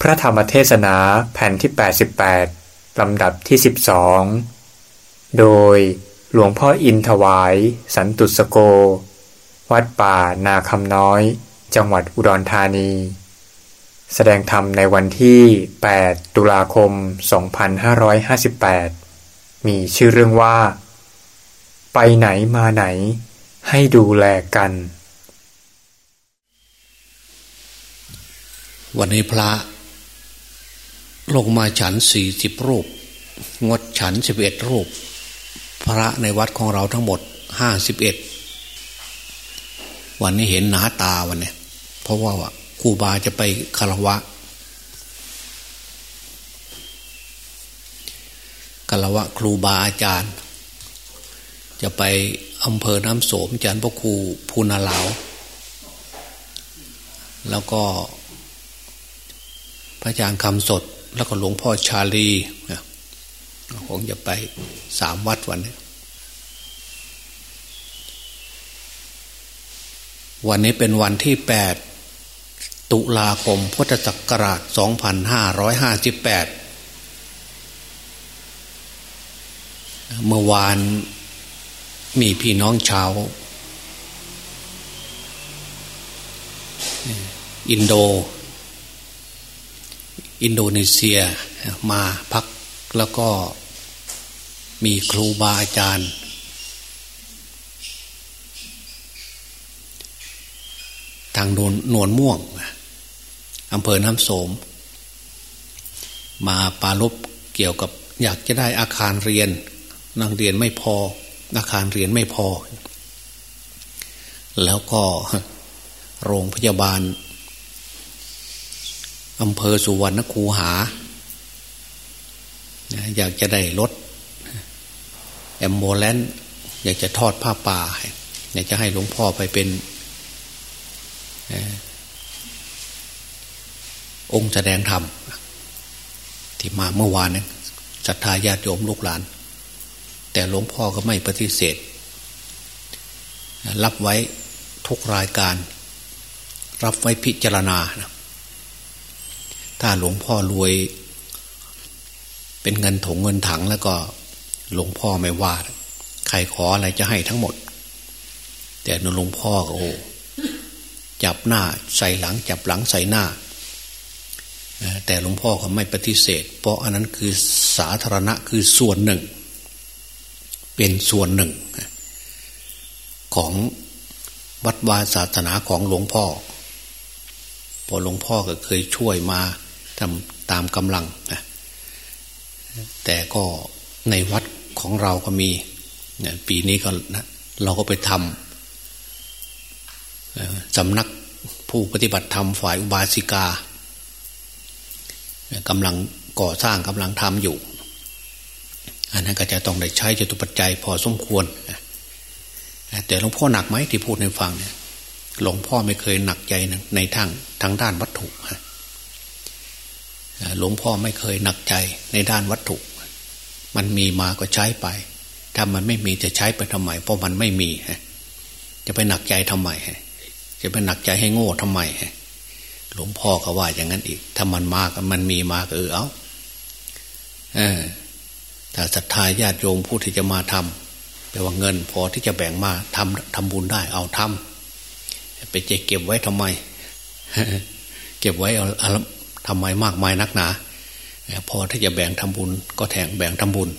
พระธรรมเทศนาแผ่นที่ 88 ลำดับที่ 12 โดยหลวงพ่ออินถวาย สันตุสโก วัดป่านาคำน้อย จังหวัดอุดรธานี แสดงธรรมในวันที่ 8 ตุลาคม 2558 มีชื่อเรื่องว่า ไปไหนมาไหน ให้ดูแลกัน วันนี้พระ ลงมาฉันสี่สิบรูป งดฉันสิบเอ็ดรูป พระในวัดของเราทั้งหมดห้าสิบเอ็ดวันนี้เห็นหนาตาวันนี้เพราะว่าครูบาจะไปคารวะคารวะครูบาอาจารย์ จะไปอำเภอน้ำโสมจันทร์พระครูภูนาลาวแล้วก็พระอาจารย์คำสด แล้วก็หลวงพ่อชาลีคงจะไปสามวัดวันนี้ วันนี้เป็นวันที่แปดตุลาคมพุทธศักราชสองพันห้าร้อยห้าสิบแปดเมื่อวานมีพี่น้องชาว อินโด อินโดนีเซียมาพักแล้วก็มีครูบาอาจารย์ ทางโนนนวลม่วงอำเภอน้ำโสม มาปาลบเกี่ยวกับอยากจะได้อาคารเรียนนักเรียนไม่พอ อาคารเรียนไม่พอ แล้วก็โรงพยาบาล อำเภอสุวรรณคูหา อยากจะได้รถแอมโบแลนอยากจะทอดผ้าป่า อยากจะให้หลวงพ่อไปเป็น องค์แสดงธรรม ที่มาเมื่อวานนี้ศรัทธาญาติโยมลูกหลาน แต่หลวงพ่อก็ไม่ปฏิเสธ รับไว้ทุกรายการ รับไว้พิจารณานะ ถ้าหลวงพ่อรวย เป็นเงินถงเงินถังแล้วก็หลวงพ่อไม่ว่า ใครขออะไรจะให้ทั้งหมด แต่หลวงพ่อก็โอ้จับหน้าใส่หลัง จับหลังใส่หน้า แต่หลวงพ่อก็ไม่ปฏิเสธ เพราะอันนั้นคือสาธารณะคือส่วนหนึ่ง เป็นส่วนหนึ่ง ของวัดวาศาสนาของหลวงพ่อพอหลวงพ่อก็เคยช่วยมา ทำตามกำลังนะแต่ก็ในวัดของเราก็มีปีนี้ก็นะเราก็ไปทำสำนักผู้ปฏิบัติธรรมฝ่ายอุบาสิกากำลังก่อสร้างกำลังทำอยู่ อันนั้นก็จะต้องได้ใช้จตุปัจจัยพอสมควร แต่หลวงพ่อหนักไหมที่พูดในฟังเนี่ยหลวงพ่อไม่เคยหนักใจในทางทางด้านวัตถุ หลวงพ่อไม่เคยหนักใจในด้านวัตถุ มันมีมาก็ใช้ไป ถ้ามันไม่มีจะใช้ไปทำไม เพราะมันไม่มี จะไปหนักใจทำไม จะไปหนักใจให้โง่ทำไม หลวงพ่อก็ว่าอย่างนั้นอีก ถ้ามันมากมันมีมาก็เออเอาเออถ้าศรัทธาญาติโยมผู้ที่จะมาทำแปลว่าเงิน พอที่จะแบ่งมาทำทำบุญได้เอาทำไปจะเก็บไว้ทำไม เก็บไว้เอา ทำไมมากมายนักหนา พอถ้าจะแบ่งทำบุญก็แทงแบ่งทำบุญ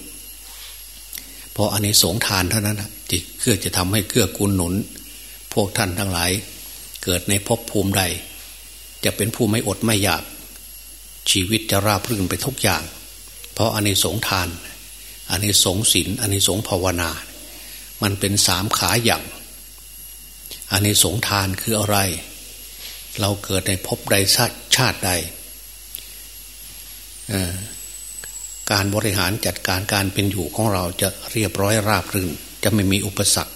เพราะอันนี้สงทานเท่านั้นนะจิตเพื่อจะทำให้เกื้อกูลหนุน พวกท่านทั้งหลาย เกิดในภพภูมิใด จะเป็นผู้ไม่อดไม่อยาก ชีวิตจะราบรื่นไปทุกอย่าง เพราะอันนี้สงทาน อันนี้สงศีลอันนี้สงภาวนา มันเป็นสามขาอย่างอันนี้สงทานคืออะไร เราเกิดในภพใดชาติใด การบริหารจัดการการเป็นอยู่ของเราจะเรียบร้อยราบรื่น จะไม่มีอุปสรรค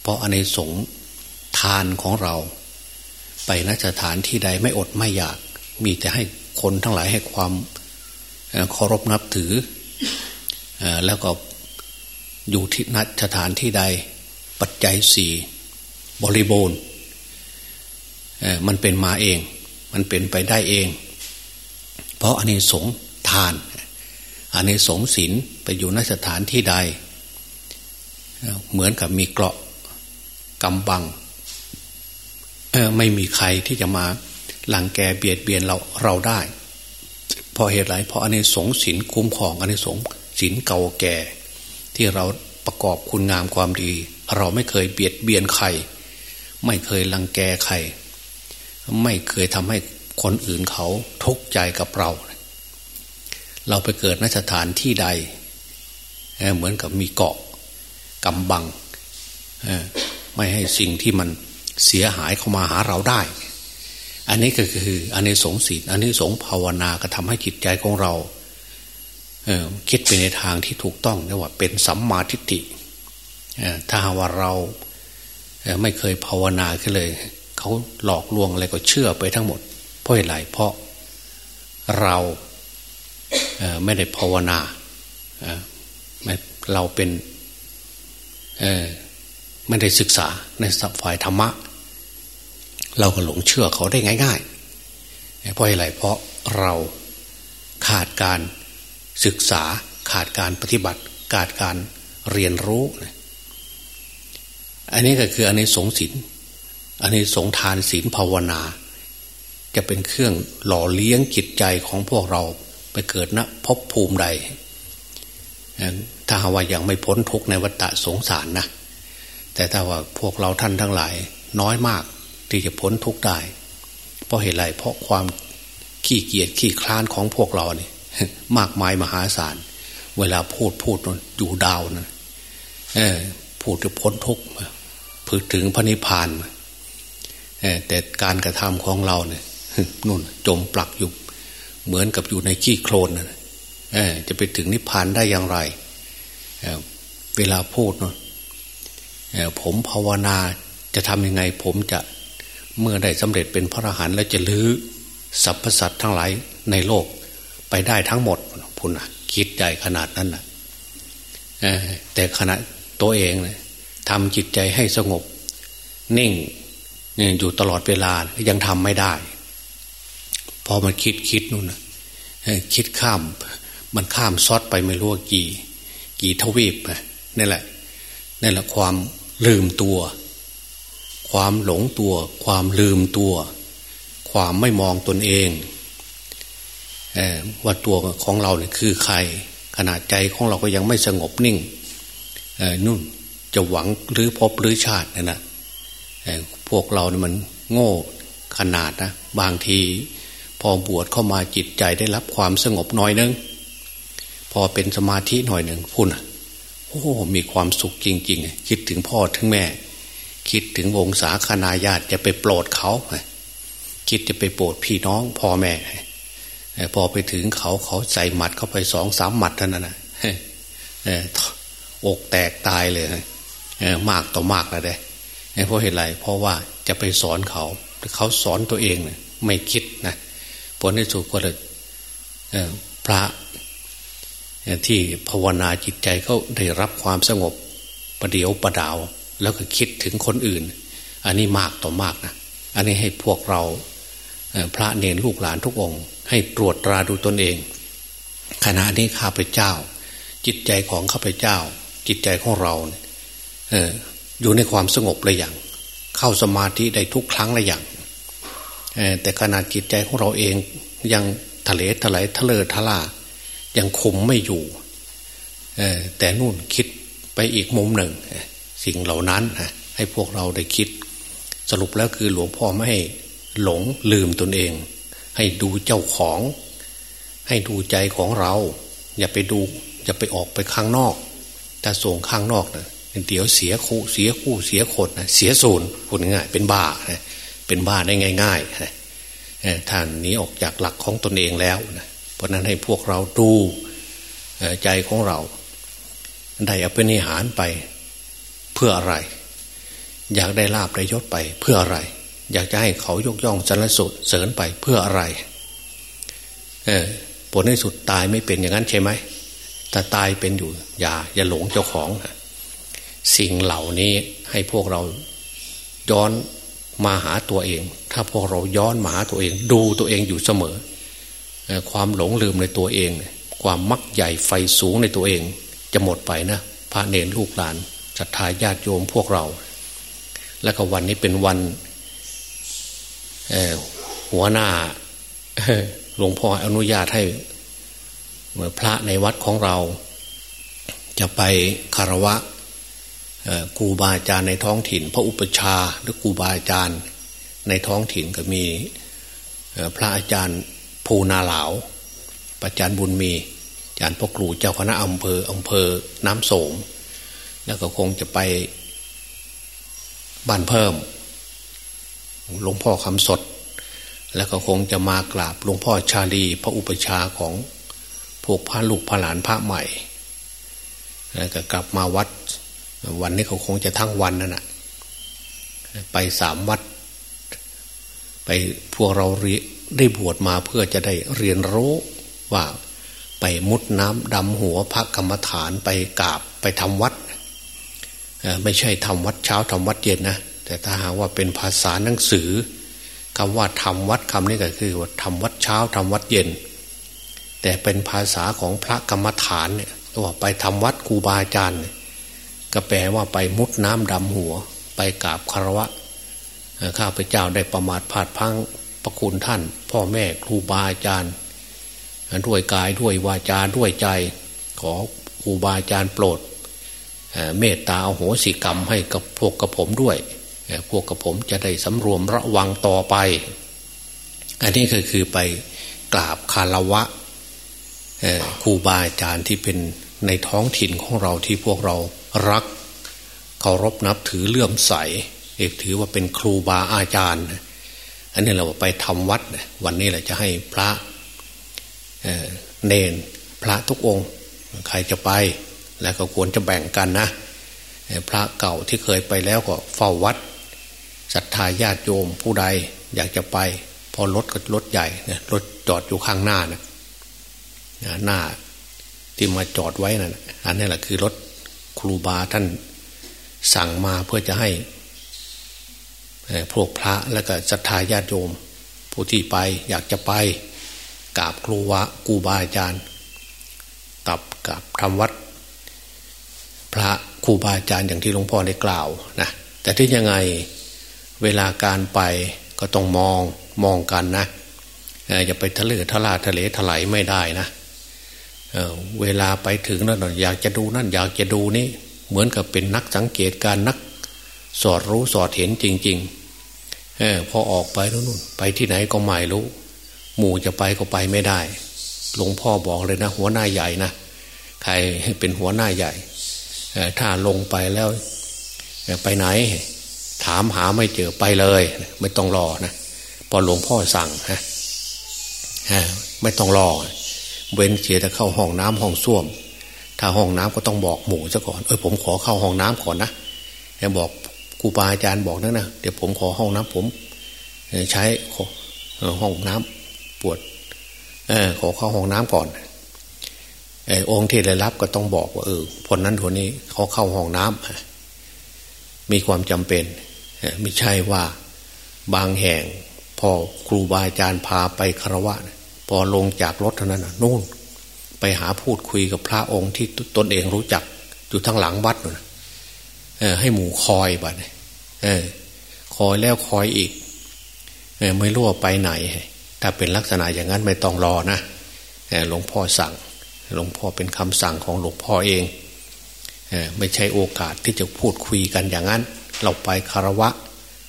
เพราะอเนสงทานของเรา ไปนสถานที่ใดไม่อดไม่อยาก มีแต่ให้คนทั้งหลายให้ความเคารพนับถือ แล้วก็อยู่ที่นัดสถานที่ใด ปัจจัยสี่บริบูรณ์มันเป็นมาเอง มันเป็นไปได้เอง เพราะอันนี้สงทาน อันนี้สงศีลไปอยู่นสถานที่ใด เหมือนกับมีเกราะกำบังไม่มีใครที่จะมาหลังแกเบียดเบียนเราเราได้เพราะเหตุไรเพราะอันนี้สงศีลคุ้มครองอันนี้สงศีลเก่าแก่ ที่เราประกอบคุณงามความดี เราไม่เคยเบียดเบียนใคร ไม่เคยลังแกใคร ไม่เคยทำให้ คนอื่นเขาทุกข์ใจกับเรา เราไปเกิดนสถานที่ใด เหมือนกับมีเกาะกำบังไม่ให้สิ่งที่มันเสียหายเข้ามาหาเราได้ อันนี้ก็คืออันนี้สงสีอันนี้สงภาวนาก็ทำให้จิตใจของเราเคิดไปในทางที่ถูกต้องเรียกว่าเป็นสัมมาทิฏฐิถ้าว่าเราไม่เคยภาวนาขึ้นเลย เขาหลอกลวงอะไรก็เชื่อไปทั้งหมด เพราะอะไรเพราะเราไม่ได้ภาวนาเราเป็นไม่ได้ศึกษาในสัฝ่ายธรรมะ เราก็หลงเชื่อเขาได้ง่ายๆเพราะอะไรเพราะเราขาดการศึกษาขาดการปฏิบัติ ขาดการเรียนรู้ อันนี้ก็คืออันนี้สงสินอันนี้สงทานศีลภาวนา จะเป็นเครื่องหล่อเลี้ยงจิตใจของพวกเราไปเกิดณพบภูมิใด ถ้าว่ายังไม่พ้นทุกในวัฏสงสารนะ แต่ถ้าว่าพวกเราท่านทั้งหลาย น้อยมากที่จะพ้นทุกได้ เพราะเหตุไรเพราะความขี้เกียจขี้คลานของพวกเราเนี่ยมากมายมหาศาล เวลาพูดพูดนอยู่ดาวนะพูดจะพ้นทุกพูดถึงพระนิพพานแต่การกระทำของเราเนี่ย นุ่นจมปลักอยู่เหมือนกับอยู่ในขี้โคลนนะจะไปถึงนิพพานได้อย่างไรเเวลาพูดเนาะผมภาวนาจะทำยังไง ผมจะเมื่อได้สำเร็จเป็นพระอรหันต์แล้วจะลื้อสรรพสัตว์ทั้งหลายในโลกไปได้ทั้งหมดพุนะคิดใหญ่ขนาดนั้นนะแต่ขณะตัวเองเลยทำจิตใจให้สงบ นิ่งอยู่ตลอดเวลายังทำไม่ได้ พอมันคิดคิดนู่นนะคิดข้าม มันข้ามซอดไปไม่รู้กี่ กี่ทวีปนี่แหละนี่แหละความลืมตัว ความหลงตัว ความลืมตัว ความไม่มองตนเองว่าตัวของเราเนี่ยคือใคร ขนาดใจของเราก็ยังไม่สงบนิ่งนุ่นจะหวังหรือพบหรือชาตินะนะพวกเราเนี่ยมันโง่ขนาดนะ บางที พอบวชเข้ามาจิตใจได้รับความสงบน้อยนึง พอเป็นสมาธิหน่อยหนึ่งพุ่นโอ้มีความสุขจริง ๆ คิดถึงพ่อถึงแม่ คิดถึงวงศาคณาญาติจะไปโปรดเขาคิดจะไปโปรดพี่น้องพ่อแม่พอไปถึงเขาเขาใส่หมัดเข้าไปสองสามหมัดเท่านั้นนะอกแตกตายเลยมากต่อมากเลยเด้เพราะเหตุไรเพราะว่าจะไปสอนเขาเขาสอนตัวเองไม่คิดนะ ผลในสุดก็เลยพระที่ภาวนาจิตใจเขาได้รับความสงบประเดียวประดาว แล้วก็คิดถึงคนอื่น อันนี้มากต่อมากนะอันนี้ให้พวกเราพระเนรลูกหลานทุกองค์ ให้ตรวจตราดูตนเอง ขณะนี้ข้าพเจ้า จิตใจของข้าพเจ้า จิตใจของเราเอออยู่ในความสงบเลยอย่าง เข้าสมาธิได้ทุกครั้งเลยอย่าง แต่ขนาดจิตใจของเราเองยังทะเลทลายทะเลทลายังคุมไม่อยู่แต่นู่นคิดไปอีกมุมหนึ่ง สิ่งเหล่านั้นให้พวกเราได้คิด สรุปแล้วคือหลวงพ่อไม่ให้หลงลืมตนเอง ให้ดูเจ้าของ ให้ดูใจของเรา อย่าไปดูอย่าไปออกไปข้างนอกแต่ส่งข้างนอกนะเดี๋ยวเสียคู่เสียคู่เสียคนนะเสียศูนย์พูดง่ายเป็นบ้านะ เป็นบ้าได้ง่ายๆท่านนี้ออกจากหลักของตนเองแล้วเพราะนั้นให้พวกเราดูใจของเรา ได้อภินิหารไปเพื่ออะไร อยากได้ลาบได้ยศไปเพื่ออะไร อยากจะให้เขายกย่องสรรเสริญไปเพื่ออะไรผลในสุดตายไม่เป็นอย่างนั้นใช่ไหมแต่ตายเป็นอยู่ อย่า อย่าหลงเจ้าของ สิ่งเหล่านี้ให้พวกเราย้อน มาหาตัวเอง ถ้าพวกเราย้อนมาหาตัวเอง ดูตัวเองอยู่เสมอ ความหลงลืมในตัวเอง ความมักใหญ่ไฟสูงในตัวเอง จะหมดไปนะพระเนรลูกหลานศรัทธาญาติโยมพวกเรา และก็วันนี้เป็นวันหัวหน้าหลวงพ่ออนุญาตให้พระในวัดของเรา จะไปคารวะ ครูบาอาจารย์ในท้องถิ่น พระอุปชาหรือครูบาอาจารย์ในท้องถิ่นก็มีพระอาจารย์ภูนาหลาวอาจารย์บุญมีอาจารย์พ่อครูเจ้าคณะอำเภออำเภอน้ำโสม แล้วก็คงจะไปบ้านเพิ่มหลวงพ่อคำสด แล้วก็คงจะมากราบหลวงพ่อชาลีพระอุปชาของพวกพระลูกพระหลานพระใหม่แล้วก็กลับมาวัด วันนี้เขาคงจะทั้งวันนั่นแหะไปสามวัด ไปพวกเราได้บวชมาเพื่อจะได้เรียนรู้ว่าไปมุดน้ำดำหัวพระกรรมฐานไปกราบไปทำวัด ไม่ใช่ทำวัดเช้าทำวัดเย็นนะแต่ถ้าหากว่าเป็นภาษาหนังสือคำว่าทำวัดคำนี้ก็คือว่าทำวัดเช้าทำวัดเย็น แต่เป็นภาษาของพระกรรมฐานเนี่ยว่าไปทำวัดครูบาอาจารย์ ก็แปลว่าไปมุดน้ำดำหัว ไปกราบคารวะข้าพเจ้าได้ประมาทพลาดพังประคุณท่าน พ่อแม่ครูบาอาจารย์ด้วยกายด้วยวาจาด้วยใจ ขอครูบาอาจารย์โปรดเมตตาโหสิกรรมให้กับพวกกระผมด้วย พวกกระผมจะได้สำรวมระวังต่อไป อันนี้ก็คือไปกราบคารวะครูบาอาจารย์ที่เป็นในท้องถิ่นของเราที่พวกเรา รักเคารพนับถือเลื่อมใสเอกถือว่าเป็นครูบาอาจารย์ อันนี้เราไปทำวัด วันนี้แหละจะให้พระเนนพระทุกองค์ใครจะไป แล้วก็ควรจะแบ่งกันนะ พระเก่าที่เคยไปแล้วก็เฝ้าวัดศรัทธาญาติโยมผู้ใดอยากจะไป พอรถก็รถใหญ่นรถจอดอยู่ข้างหน้านะหน้าที่มาจอดไว้นะ่ะอันนี้แหละคือรถ ครูบาท่านสั่งมาเพื่อจะให้พวกพระและก็ศรัทธาญาติโยม ผู้ที่ไปอยากจะไปกราบครูวะกูบาอาจารย์ตับกับทำวัด พระครูบาอาจารย์อย่างที่หลวงพ่อได้กล่าวนะแต่ที่ยังไงเวลาการไปก็ต้องมองมองกันนะอย่าไปทะเลทลาทะเลถลายไม่ได้นะ เเวลาไปถึงนั่นอยากจะดูนั่นอยากจะดูนี่เหมือนกับเป็นนักสังเกตการนัก สอดรู้สอดเห็นจริงๆอพอออกไปนู่นไปที่ไหนก็ไม่รู้ หมู่จะไปก็ไปไม่ได้ หลวงพ่อบอกเลยนะ หัวหน้าใหญ่นะใครเป็นหัวหน้าใหญ่ถ้าลงไปแล้วไปไหน ถามหาไม่เจอไปเลย ไม่ต้องรอนะพอหลวงพ่อสั่งฮะไม่ต้องรอ เว้นเสียแต่เข้าห้องน้ำห้องส้วม ถ้าห้องน้ำก็ต้องบอกหมู่ซะก่อนเออผมขอเข้าห้องน้ำก่อนนะแกบอกครูบาอาจารย์บอกนั่นนะเดี๋ยวผมขอห้องน้ำผมใช้ห้องน้ำปวดอขอเข้าห้องน้ำก่อนไอ้องค์ที่ได้รับก็ต้องบอกว่าเออคนนั้นคนนี้เขาเข้าห้องน้ำมีความจำเป็นไม่ใช่ว่าบางแห่งพอครูบาอาจารย์พาไปคารวะ พอลงจากรถเท่านั้นนู่น ไปหาพูดคุยกับพระองค์ที่ตนเองรู้จักอยู่ทั้งหลังวัดนให้หมู่คอยบัดคอยแล้วคอยอีกไม่รู้ว่าไปไหน ถ้าเป็นลักษณะอย่างนั้นไม่ต้องรอนะหลวงพ่อสั่ง หลวงพ่อเป็นคำสั่งของหลวงพ่อเองไม่ใช่โอกาสที่จะพูดคุยกันอย่างนั้น เราไปคารวะ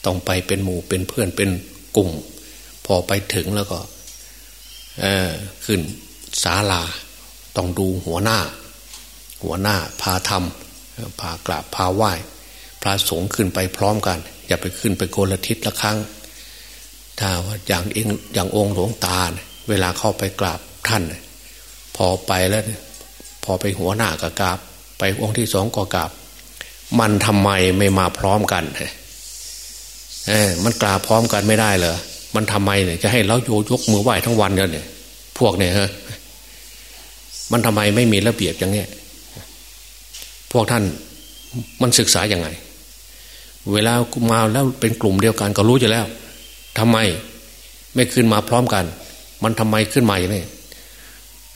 ต้องไปเป็นหมู่เป็นเพื่อนเป็นกลุ่ม พอไปถึงแล้วก็ ขึ้นศาลาต้องดูหัวหน้า หัวหน้าพาทำพากราบพาไหว้ พระสงฆ์ขึ้นไปพร้อมกัน อย่าไปขึ้นไปโกละทิศละครั้ง ถ้าว่าอย่างเองอย่างองค์หลวงตาเวลาเข้าไปกราบท่าน พอไปแล้ว พอไปหัวหน้าก็กราบ ไปองค์ที่สองก็กราบ มันทำไมไม่มาพร้อมกันเออมันกราบพร้อมกันไม่ได้เหรอ มันทำไมเนี่ยจะให้เราโยยกมือไหว้ทั้งวันเนี่ยพวกเนี่ยฮะมันทำไมไม่มีระเบียบอย่างเนี้ยพวกท่านมันศึกษาอย่างไง เวลามาแล้วเป็นกลุ่มเดียวกันก็รู้อยู่แล้วทำไมไม่ขึ้นมาพร้อมกัน มันทำไมขึ้นมาอย่างนี้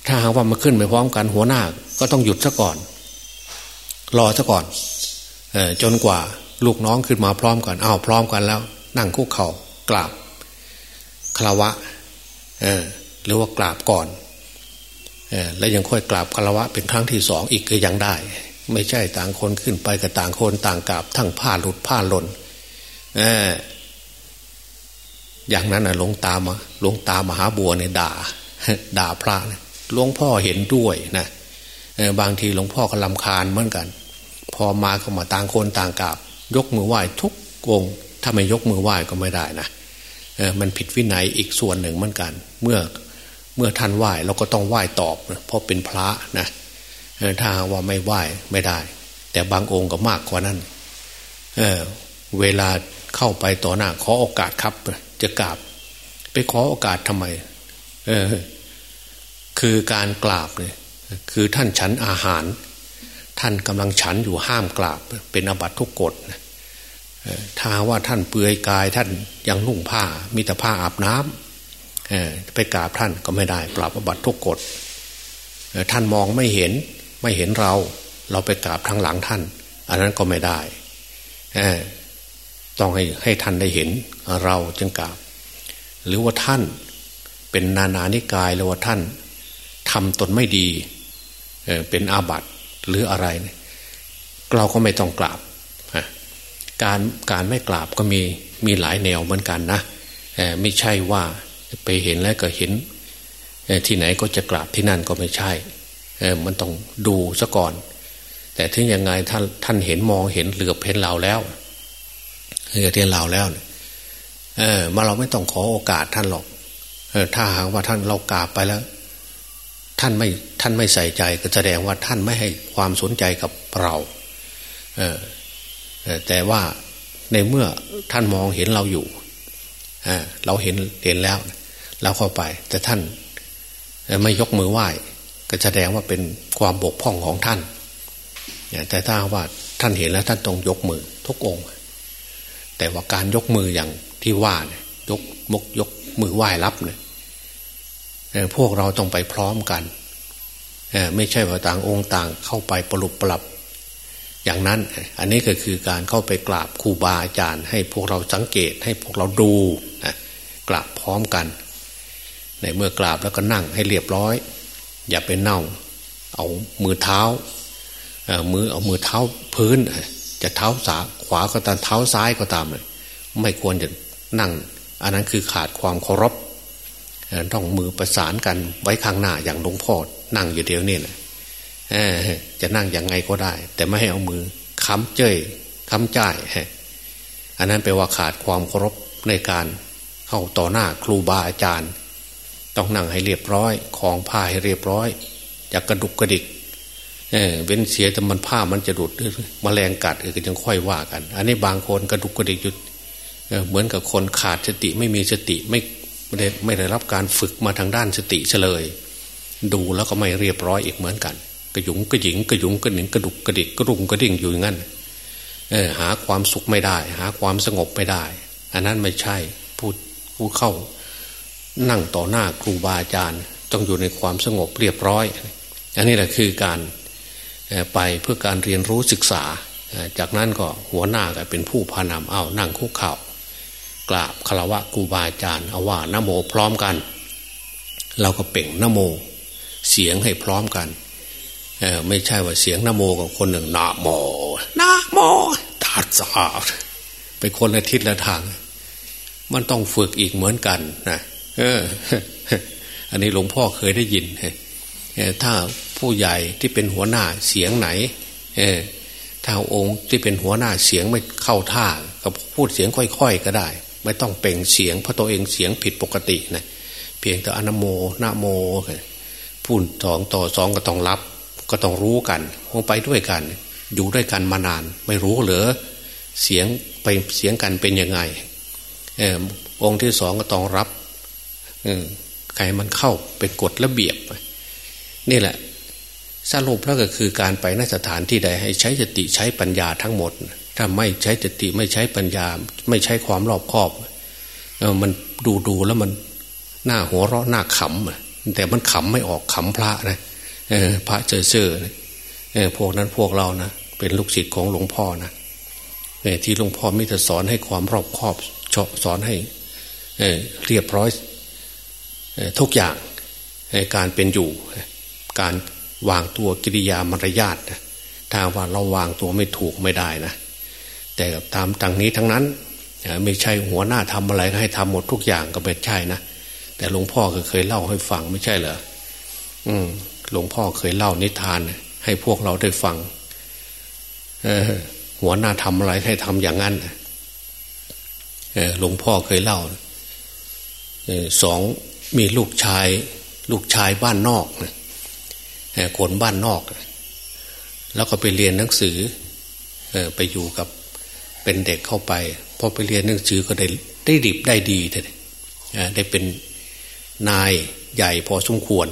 ถ้าหากว่ามันขึ้นไปพร้อมกันหัวหน้าก็ต้องหยุดซะก่อน รอซะก่อนออจนกว่าลูกน้องขึ้นมาพร้อมกันอ้าวพร้อมกันแล้ว นั่งคุกเขา่ากราบารวะเออหรือว่ากราบก่อนเออแล้วยังค่อยกราบคารวะเป็นครั้งที่สองอีกก็ยังได้ ไม่ใช่ต่างคนขึ้นไปกับต่างคนต่างกราบทั้งผ้าหลุดผ้าหล่นเอออย่างนั้นนะหลวงตามาหลวงตามหาบัวเนี่ยด่า ด่าพระนะหลวงพ่อเห็นด้วยนะบางทีหลวงพ่อก็ลำคาญเหมือนกัน พอมาก็มาต่างคนต่างกราบ ยกมือไหว้ทุกองถ้าไม่ยกมือไหว้ก็ไม่ได้นะ มันผิดวินัยอีกส่วนหนึ่งเหมือนกัน เมื่อเมื่อท่านไหว้เราก็ต้องไหว้ตอบนะเพราะเป็นพระนะถ้าว่าไม่ไหว้ไม่ได้ แต่บางองค์ก็มากกว่านั้นเเวลาเข้าไปต่อหน้าขอโอกาสครับ จะกราบ ไปขอโอกาสทำไมคือการกราบเนี่ยคือท่านฉันอาหาร ท่านกำลังฉันอยู่ห้ามกราบ เป็นอบัตทุกกฎ ถ้าว่าท่านเปลือยกายท่านยังนุ่งผ้ามีแต่ผ้าอาบน้ำไปกราบท่านก็ไม่ได้ ปราบอบัตทุกกฎท่านมองไม่เห็นไม่เห็นเรา เราไปกราบทางหลังท่าน อันนั้นก็ไม่ได้ต้องให้ให้ท่านได้เห็นเราจึงกราบ หรือว่าท่านเป็นนานานิกายหรือว่าท่านทำตนไม่ดีเเป็นอาบัติหรืออะไร เราก็ไม่ต้องกราบ การการไม่กราบก็มีมีหลายแนวเหมือนกันนะไม่ใช่ว่าไปเห็นแล้วก็เห็นที่ไหนก็จะกราบที่นั่นก็ไม่ใช่มันต้องดูซะก่อน แต่ถึงยังไงท่านท่านเห็นมองเห็นเหลือบเห็นเราแล้วเรือที่เราแล้วเนี่ยเออมาเราไม่ต้องขอโอกาสท่านหรอกเออถ้าหากว่าท่านเรากราบไปแล้ว ท่านไม่ท่านไม่ใส่ใจก็แสดงว่าท่านไม่ให้ความสนใจกับเรา เออ แต่ว่าในเมื่อท่านมองเห็นเราอยู่เราเห็นเห็นแล้ว เราเข้าไป แต่ท่านไม่ยกมือไหว้ก็แสดงว่าเป็นความบกพร่องของท่านแต่ถ้าว่าท่านเห็นแล้วท่านต้องยกมือทุกองค์ แต่ว่าการยกมืออย่างที่ว่าเนี่ยยกมกยกมือไหว้รับเนี่ยพวกเราต้องไปพร้อมกันไม่ใช่ว่าต่างองค์ต่างเข้าไปปลุกปรับ อย่างนั้นอันนี้ก็คือการเข้าไปกราบครูบาอาจารย์ ให้พวกเราสังเกตให้พวกเราดูกราบพร้อมกัน ในเมื่อกราบแล้วก็นั่งให้เรียบร้อย อย่าไปเน่า เอามือเท้ามือเอามือเท้าพื้น จะเท้าสาขวาก็ตามเท้าซ้ายก็ตามเลยไม่ควรจะนั่ง อันนั้นคือขาดความเคารพต้องมือประสานกันไว้ข้างหน้าอย่างหลวงพ่อนั่งอยู่เดียวนี่นะ จะนั่งอย่างไงก็ได้ แต่ไม่ให้เอามือค้ำเจยค้ำจ่ายอันนั้นแปลว่าขาดความเคารพในการเข้าต่อหน้าครูบาอาจารย์ ต้องนั่งให้เรียบร้อยของผ้าให้เรียบร้อยอย่ากกระดุกกระดิกเออเว้นเสียแต่มันผ้ามันจะดุดมแมลงกัดเออก็ยังค่อยว่ากัน อันนี้บางคนกระดุกกระดิกจุดเหมือนกับคนขาดสติไม่มีสติไม่ไม่ได้ไม่ได้รับการฝึกมาทางด้านสติเฉลย ดูแล้วก็ไม่เรียบร้อยอีกเหมือนกัน กระยุงกระหญิงกระยุงกระหนิงกระดุกกระดิกกระรุงกระดิ่งอยู่อย่างนั้นเออหาความสุขไม่ได้ หาความสงบไม่ได้ อันนั้นไม่ใช่ผู้ผู้เข้า นั่งต่อหน้าครูบาอาจารย์ต้องอยู่ในความสงบเรียบร้อย อันนี้แหละคือการไปเพื่อการเรียนรู้ศึกษา จากนั้นก็หัวหน้าก็เป็นผู้พานำเอานั่งคุกเข่ากราบคารวะครูบาอาจารย์เอาว่านโมพร้อมกัน เราก็เป่งนโม เสียงให้พร้อมกัน ไม่ใช่ว่าเสียงนโมกับคนหนึ่งนาโมนาโมตัดสาไปคนละทิศละทาง มันต้องฝึกอีกเหมือนกันนะเออ อันนี้หลวงพ่อเคยได้ยินถ้าผู้ใหญ่ที่เป็นหัวหน้าเสียงไหน เออถ้าองค์ที่เป็นหัวหน้าเสียงไม่เข้าท่าก็พูดเสียงค่อย ๆ ก็ได้ ไม่ต้องเป่งเสียงเพราะตัวเองเสียงผิดปกตินะเพียงแต่อนโมนาโมพูดสองต่อสองก็ต้องรับ ก็ต้องรู้กันคงไปด้วยกัน อยู่ด้วยกันมานาน ไม่รู้เหรือเสียงไปเสียงกันเป็นยังไงออองค์ที่สองก็ต้องรับใครมันเข้าเป็นกฎระเบียบ นี่แหละสรุปแล้วก็คือการไปนสถานที่ใดให้ใช้สติใช้ปัญญาทั้งหมด ถ้าไม่ใช้สติไม่ใช้ปัญญา ไม่ใช้ความรอบคอบมันดูดูแล้วมันหน้าหัวเราะหน้าขำแต่มันขำไม่ออกขำพระนะ เออ พระเจอเจอเออพวกนั้นพวกเรานะเป็นลูกศิษย์ของหลวงพ่อนะเออที่หลวงพ่อมิจะสอนให้ความรอบคอบสอนให้ เออเรียบร้อยทุกอย่างการเป็นอยู่ การวางตัวกิริยามารยาทถ้าว่าเราวางตัวไม่ถูกไม่ได้นะแต่ตามตังนี้ทั้งนั้นไม่ใช่หัวหน้าทำอะไรให้ทำหมดทุกอย่างก็ไม่ใช่นะแต่หลวงพ่อก็เคยเล่าให้ฟังไม่ใช่เหรออืม หลวงพ่อเคยเล่านิทาน ให้พวกเราได้ฟังหัวหน้าทำอะไรให้ทำอย่างนั้นหลวงพ่อเคยเล่าสองมีลูกชาย ลูกชายบ้านนอกคนบ้านนอก แล้วก็ไปเรียนหนังสือไปอยู่กับเป็นเด็กเข้าไปพอไปเรียนหนังสือก็ได้ได้ดิบได้ดีเลยได้เป็นนายใหญ่พอสมควร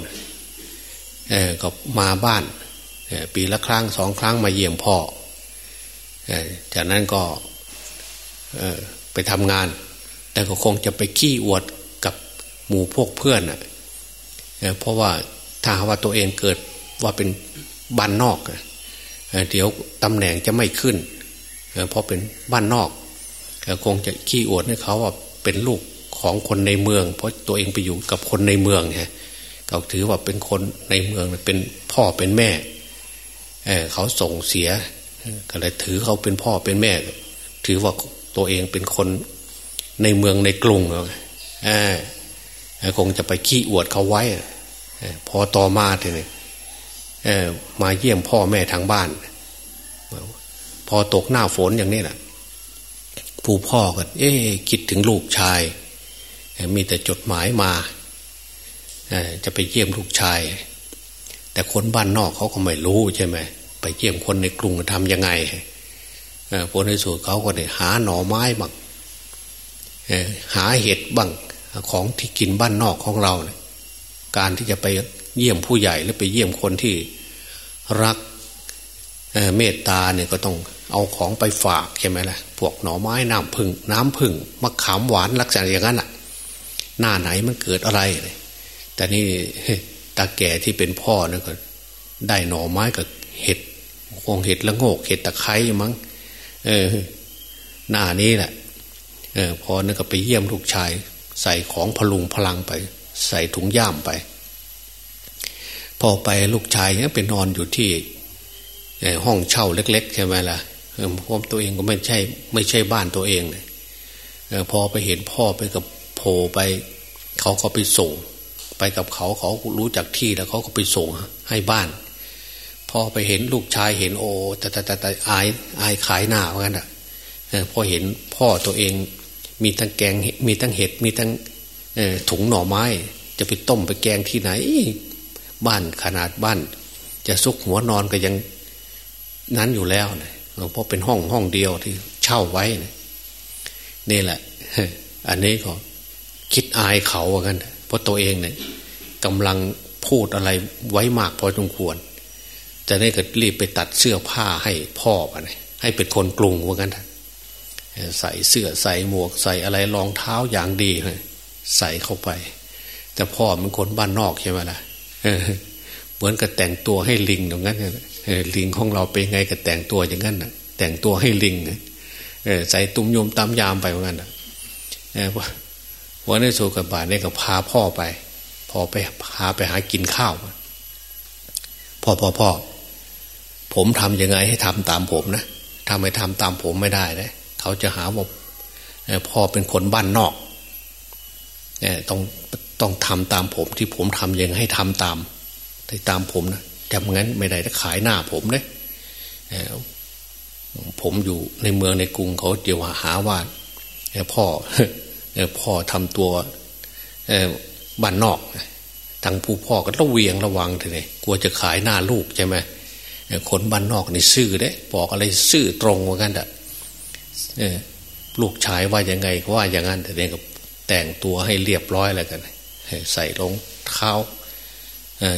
ก็มาบ้านปีละครั้งสองครั้งมาเยี่ยมพ่อจากนั้นก็ไปทำงาน แต่ก็คงจะไปขี้อวดกับหมู่พวกเพื่อนเพราะว่าถ้าว่าตัวเองเกิดว่าเป็นบ้านนอกเดี๋ยวตำแหน่งจะไม่ขึ้นเพราะเป็นบ้านนอกคงจะขี้อวดให้เขาว่าเป็นลูกของคนในเมือง เพราะตัวเองไปอยู่กับคนในเมืองไง เขาถือว่าเป็นคนในเมืองเป็นพ่อเป็นแม่เเขาส่งเสียก็เลยถือเขาเป็นพ่อเป็นแม่ ถือว่าตัวเองเป็นคนในเมืองในกรุงเออคงจะไปขี้อวดเขาไว้พอต่อมาทีนี้มาเยี่ยมพ่อแม่ทางบ้าน พอตกหน้าฝนอย่างนี้แหละผู้พ่อก็เอ๊คิดถึงลูกชาย มีแต่จดหมายมา จะไปเยี่ยมลูกชาย แต่คนบ้านนอกเขาก็ไม่รู้ใช่ไหมไปเยี่ยมคนในกรุงทำยังไงผลในสุดเขาก็เนี่ยหาหน่อไม้บ้างหาเห็ดบ้างของที่กินบ้านนอกของเราเนี่ยการที่จะไปเยี่ยมผู้ใหญ่หรือไปเยี่ยมคนที่รักเเมตตาเนี่ยก็ต้องเอาของไปฝากใช่ไหมล่ะ พวกหน่อไม้น้ำพึ่งน้ำพึ่งมะขามหวานลักษณะอย่างนั้นอะ หน้าไหนมันเกิดอะไร แต่นี่ตาแก่ที่เป็นพ่อเนี่ยก็ได้หน่อไม้กับเห็ดคงเห็ดละโงกเห็ดตะไคร้มั้งเออ หน้านี้แหละเออพอนี่ก็ไปเยี่ยมลูกชาย ใส่ของพลุงพลังไป ใส่ถุงย่ามไป พอไปลูกชายเนี่ยไปนอนอยู่ที่ห้องเช่าเล็ก ๆ ใช่ไหมล่ะเพราะตัวเองก็ไม่ใช่ ไม่ใช่บ้านตัวเองเลยพอไปเห็นพ่อไปกับโผไป เขาก็ไปส่ง ไปกับเขาเขารู้จักที่แล้วเขาก็ไปส่งให้บ้าน พอไปเห็นลูกชายเห็นโอ้แต่แต่แต่อายอายขายหน้าเหมือนกันอะพอเห็นพ่อตัวเอง มีทั้งแกงมีทั้งเห็ดมีทั้งถุงหน่อไม้ จะไปต้มไปแกงที่ไหน บ้านขนาดบ้าน จะซุกหัวนอนก็ยังนั้นอยู่แล้วนะเพราะเป็นห้องห้องเดียวที่เช่าไว้นะนี่แหละ อันนี้ก็คิดอายเขาเหมือนกัน เพราะตัวเองเนี่ยกำลังพูดอะไรไว้มากพอสมควรจะได้ก็รีบไปตัดเสื้อผ้าให้พ่อไปให้เป็นคนกรุงเหมือนกันใส่เสื้อใส่หมวกใส่อะไรรองเท้าอย่างดีใส่เข้าไป แต่พ่อมันคนบ้านนอกใช่ไหมล่ะเหมือนกับแต่งตัวให้ลิงอย่างนั้นลิงของเราเป็นไงก็แต่งตัวอย่างนั้นแต่งตัวให้ลิงใส่ตุ้มยมตามยามไปเหมือนกันน วันนี้โซกับบาเนี่ยก็พาพ่อไป พอไปพาไปหากินข้าว พ่อพ่อพ่อผมทำยังไงให้ทำตามผมนะทำไม่ทำตามผมไม่ได้เลยเขาจะหาว่าพ่อเป็นคนบ้านนอกเนี่ยต้องต้องทำตามผมที่ผมทำยังให้ทำตามตามผมนะทำงั้นไม่ได้จะขายหน้าผมเลยผมอยู่ในเมืองในกรุงเขาเดี๋ยวหาว่าพ่อ พ่อทำตัวบ้านนอกทางผู้พ่อก็ต้องเวียงระวังทีนี้กลัวจะขายหน้าลูกใช่ไหมคนบ้านนอกนี่ซื่อเด้บอกอะไรซื่อตรงเหมือนกันแต่ลูกชายว่ายังไงก็ว่าอย่างนั้นแต่เนี่ยก็แต่งตัวให้เรียบร้อยแล้วกันใส่รองเท้า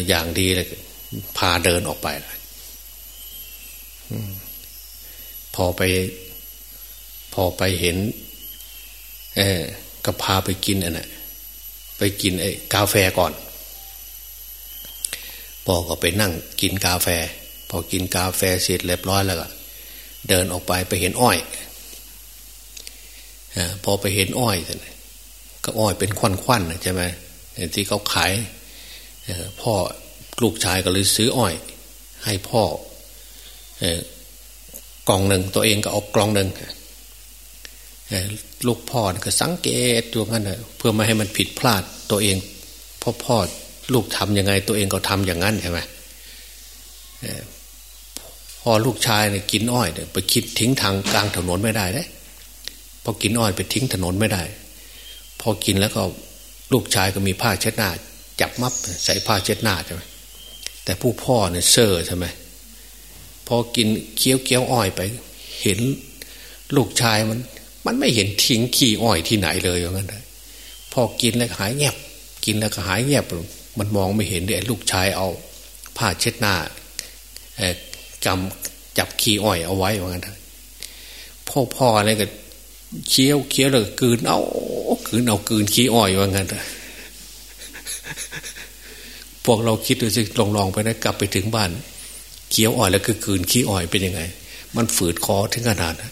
อย่างดีเลยพาเดินออกไปเลยพอไป พอไปเห็น เออ ก็พาไปกินอะนะไปไปกินไอ้กาแฟก่อนพ่อก็ไปนั่งกินกาแฟ พอกินกาแฟเสร็จเรียบร้อยแล้วก็เดินออกไปไปเห็นอ้อยอพอไปเห็นอ้อยก็อ้อยเป็นควันๆใช่ไหมที่เขาขายพ่อลูกชายก็เลยซื้ออ้อย ให้พ่อกล่องหนึ่งตัวเองก็เอากล่องหนึ่ง ลูกพ่อก็สังเกตตัวนั้นเพื่อไม่ให้มันผิดพลาดตัวเองพ่อพ่อลูกทำยังไง ตัวเองก็ทำอย่างนั้นใช่ไหมพอลูกชายเนี่ยกินอ้อยเนี่ยไปคิดทิ้งทางกลางถนนไม่ได้เลยพอกินอ้อยไปทิ้งถนนไม่ได้ พอกินแล้วก็ลูกชายก็มีผ้าเช็ดหน้า จับมับใส่ผ้าเช็ดหน้าใช่ไหมแต่ผู้พ่อเนี่ยเซอร์ใช่ไหมพอกินเคี้ยวเคี้ยวอ้อยไป เห็นลูกชายมัน มันไม่เห็นทิ้งขี้อ้อยที่ไหนเลยอย่างนั้นพอกินแล้วหายเงียบ กินแล้วก็หายเงียบ มันมองไม่เห็นเด็ลูกชายเอา ผ้าเช็ดหน้ากำจับขี้อ้อยเอาไว้ว่างั้นพ่อพ่ออะไรก็เคี้ยวเคี้ยวเลยกืนเอากืนเอากืนขี้อ้อยว่างั้นพวกเราคิดดูสิลองลองไปนะกลับไปถึงบ้านเคี้ยวอ้อยแล้วคือกืนขี้อ้อยเป็นยังไง มันฝืดคอถึงขนาดนะ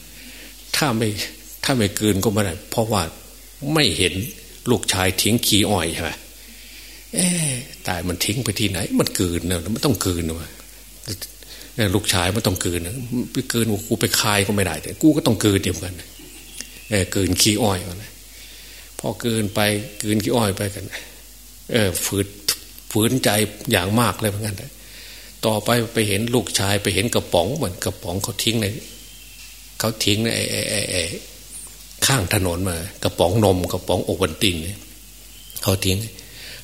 ถ้าไม่ ถ้าไม่กืนก็ไม่ได้ เพราะว่าไม่เห็นลูกชายทิ้งขี้อ้อยใช่ไหมเอ๊ตายมันทิ้งไปที่ไหน มันกืนเนอะมันต้องกืนเนอะลูกชายมันต้องกืนนะไปกืนกูไปคายก็ไม่ได้แต่กูก็ต้องกืนเดียวกันเออกืนขี้อ้อยกันพอกืนไปกืนขี้อ้อยไปกัน เออฝืดฝืนใจอย่างมากเลยเหมือนกันต่อไปไปเห็นลูกชายไปเห็นกระป๋องเหมือนกระป๋องเขาทิ้งในเขาทิ้งในไอ้ไอ้ไอ้ ข้างถนนมากระป๋องนมกระป๋องโอวันตินเนี่ยเขาทิ้ง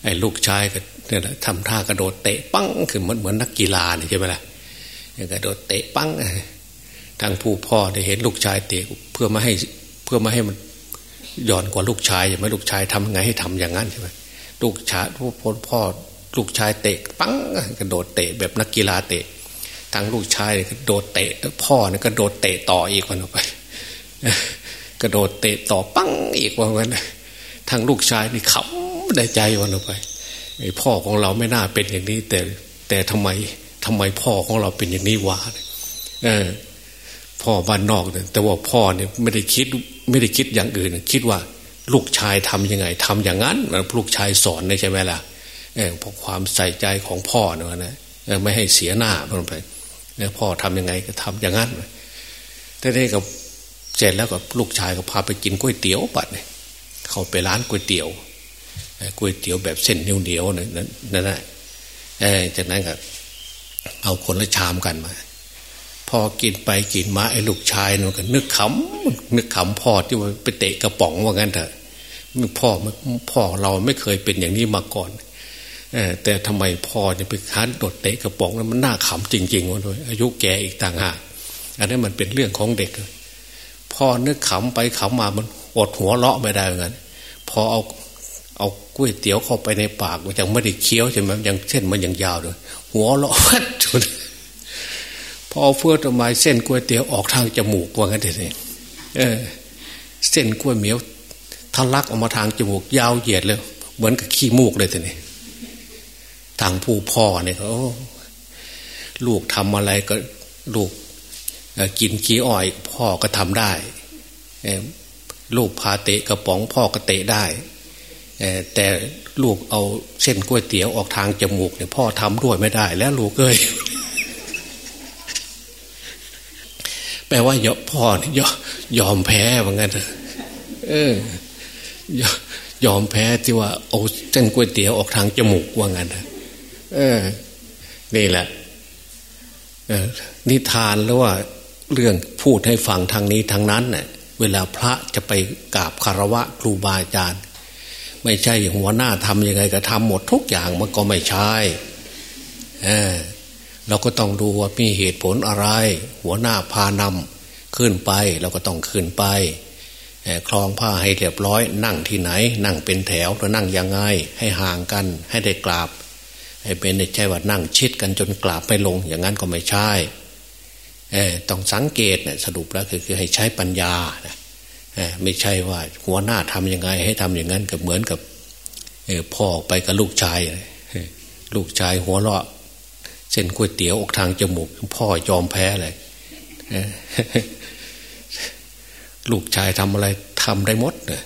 ไอ้ลูกชายก็เนี่ยทำท่ากระโดดเตะปั้งคือเหมือนเหมือนนักกีฬาเนี่ยใช่ไหมล่ะกระโดดเตะปั้งทางผู้พ่อได้เห็นลูกชายเตะเพื่อมาให้เพื่อมาให้มันย่อนกว่าลูกชายอย่างไม่ลูกชายทำไงให้ทำอย่างนั้นใช่ไหมลูกชายผู้พ่อพ่อลูกชายเตะปั้งกระโดดเตะแบบนักกีฬาเตะทางลูกชายกระโดดเตะพ่อเนี่ยกระโดดเตะต่ออีกวันออกไป ระโดดเตะต่อปั้งอีกวันวันทางลูกชายนี่ขำได้ใจวันออกไปไอ้พ่อของเราไม่น่าเป็นอย่างนี้ แต่แต่ทำไมทำไมพ่อของเราเป็นอย่างนี้วะเออ พ่อบ้านนอกเนี่ยแต่ว่าพ่อเนี่ยไม่ได้คิดไม่ได้คิดอย่างอื่น คิดว่าลูกชายทํำยังไงทำอย่างนั้นลูกชายสอนใช่ไหมล่ะเออเพราะความใส่ใจของพ่อเนี่ยนะไม่ให้เสียหน้ามันไปพ่อทํำยังไงก็ทำอย่างนั้นแต่ได้กับ เสร็จแล้วกับลูกชายก็พาไปกินก๋วยเตี๋ยวปัดเนี่ยเขาไปร้านก๋วยเตี๋ยวก๋วยเตี๋ยวแบบเส้นเหนียวๆนั่นนั่นแหละจากนั้นก็เอาคนละชามกันมา พอกินไปกินมาไอ้ลูกชายมันก็นึกขำนึกขำพ่อที่ว่าไปเตะกระป๋องว่างั้นเถอะพ่อพ่อเราไม่เคยเป็นอย่างนี้มาก่อนแต่ทำไมพ่อเนี่ยไปคันโดดเตะกระป๋องแล้วมันน่าขำจริงๆวะด้วยอายุแกอีกต่างหากอันนี้มันเป็นเรื่องของเด็ก พ่อนึกขำไปขำมามันอดหัวเลาะไม่ได้เหมือนกันพอเอาเอาก๋วยเตี๋ยวเข้าไปในปากมันยังไม่ได้เคี้ยวใช่ไหมยังเส้นมันยังยาวเลยหัวเราะจุดพอเฟื่อทำไมเส้นก๋วยเตี๋ยวออกทางจมูกว่างั้นเองเออ เส้นก๋วยเหมียวทะลักออกมาทางจมูกยาวเหยียดเลย เหมือนกับขี้มูกเลยทีนี้ทางผู้พ่อเนี่ยเขาลูกทำอะไรก็ลูก กินขี้อ้อยพ่อก็ทำได้ลูกพาเตะกระป๋องพ่อก็เตะได้ แต่ลูกเอาเส้นก๋วยเตี๋ยวออกทางจมูกเนี่ยพ่อทำด้วยไม่ได้ แล้วลูกเอ้ยแปลว่ายพ่อเนี่ยยอมแพ้เหมือนกันเออยอมแพ้ที่ว่าเอาเส้นก๋วยเตี๋ยวออกทางจมูกว่างั้นเออ นี่แหละนิทานหรือว่า เรื่องพูดให้ฟังทางนี้ทางนั้นเน่ยเวลาพระจะไปกราบคารวะครูบาอาจารย์ ไม่ใช่หัวหน้าทำยังไงก็ทำหมดทุกอย่างมันก็ไม่ใช่เออเราก็ต้องดูว่ามีเหตุผลอะไร หัวหน้าพานำขึ้นไปเราก็ต้องขึ้นไปคลองผ้าให้เรียบร้อย นั่งที่ไหน นั่งเป็นแถวหรือนั่งยังไง ให้ห่างกันให้ได้กราบ ให้เป็นในใจว่านั่งชิดกันจนกราบไม่ลง อย่างนั้นก็ไม่ใช่ ต้องสังเกตนี่ยสรุปแล้วคือคอให้ใช้ปัญญาไม่ใช่ว่าหัวหน้าทำยังไง ให้ทำอย่างนั้นกับเหมือนกับพ่อไปกับลูกชาย ลูกชายหัวเราะเส้นก๋วยเตี๋ยวออกทางจมูก พ่อยอมแพ้เลยลูกชายทำอะไรทำได้หมดเลย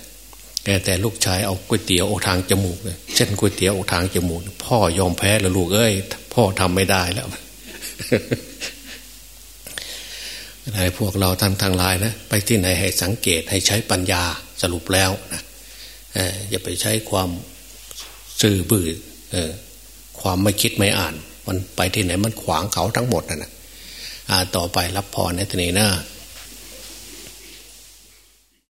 แต่ลูกชายเอาก๋วยเตี๋ยวออกทางจมูกเลยเส้นก๋วยเตี๋ยวออกทางจมูก พ่อยอมแพ้แล้วลูกเอ้ย พ่อทำไม่ได้แล้ว ให้พวกเราทำทางลายนะไปที่ไหนให้สังเกตให้ใช้ปัญญาสรุปแล้วนะอย่าไปใช้ความซื่อบื้อความไม่คิดไม่อ่าน มันไปที่ไหนมันขวางเขาทั้งหมดนะ่ะต่อไปรับพรในทีนี้นะ